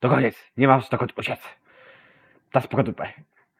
To koniec, nie masz dokąd uciec. Ta po dupę.